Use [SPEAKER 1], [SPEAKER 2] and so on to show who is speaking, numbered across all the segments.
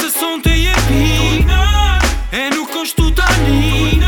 [SPEAKER 1] se son të jepi E nuk është tu tani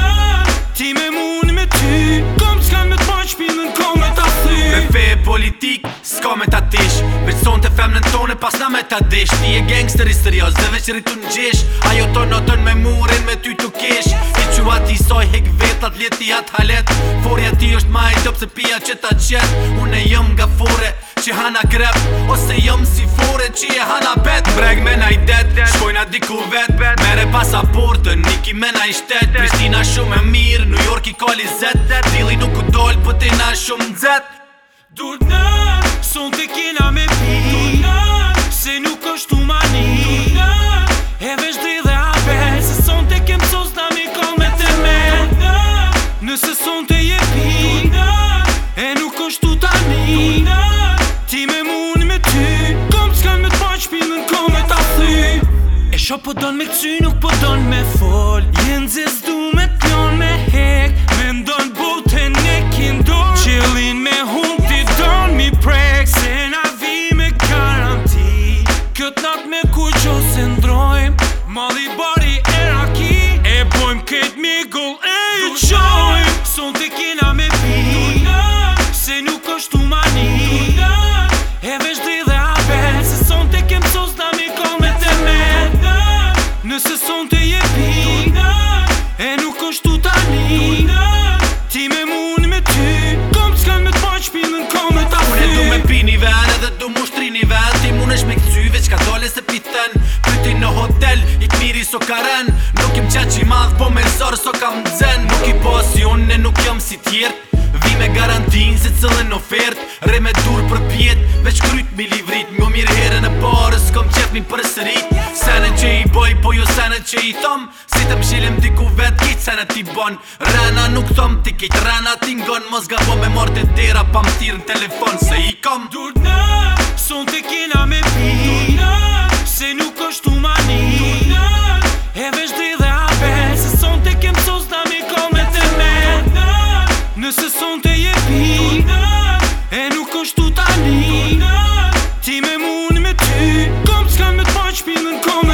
[SPEAKER 1] Ti me mun me ty Kom të s'kan me të paq
[SPEAKER 2] pilën kom me të thy Me fe e politik s'ka me të atish Me son të femnën tone pas na me të dish Ti e gangster i serios dhe veç rritu në gjesh Ajo të notën me murin me ty të kesh I që ati soj hek vetat leti atë halet Forja ti është ma e top se pia që ta qet Unë e jëm nga fore që hana grep Ose jëm si fore që e hana bet Breg me i det Kena diku vet bet Mere pasaportën Niki me na i shtetë Pristina shumë e mirë New York i koli zetë Dili nuk u dollë Për po ti
[SPEAKER 1] na shumë në zetë Du të në Son të kena me pi Du të Se nuk është u mani Du të E vesh dri dhe abel Se son të kemë sos Da mi kol me të me Du të Nëse son të je pi Du të E nuk është u tani Du të Ti me Qo po don me këcy nuk po don me fol Jenë zes du me t'njon me hek Me ndon bote ne kindon Qelin me hum ti don mi prek Se na vi me karanti Kët nat me ku qo se ndrojm Mali bari e raki E bojm ket mi gull e u qo Nëse son të je pik E nuk është tu tani Ti me mun me ty Kom të skan me të paq kom me ta fri Ure du me pini një dhe du mu shtri një Ti mun është
[SPEAKER 2] me këtësyve që ka dole se piten Pyti në hotel, i të miri so karen Nuk im qa i madh po me zorë so kam dzen Nuk i po e nuk jam si tjertë Vi me garantin se cëllën ofert Re me dur për pjetë
[SPEAKER 1] ri Senet që i boj, po jo senet që i thom Si të
[SPEAKER 2] mshilim diku vet, kejt senet ti bon Rana nuk thom, ti kejt rana ti ngon Mos ga po me
[SPEAKER 1] mort e tira, pa më tirë në telefon Se i kom Durna, son të kina me pi Durna, se nuk është tu mani Durna, e vesh dhe dhe ape Se son të kem sos da me kom e të me Durna, nëse son të je pi Durna, e nuk është tu tani Durna, ti me mun me ty Deutsch spielen kommen.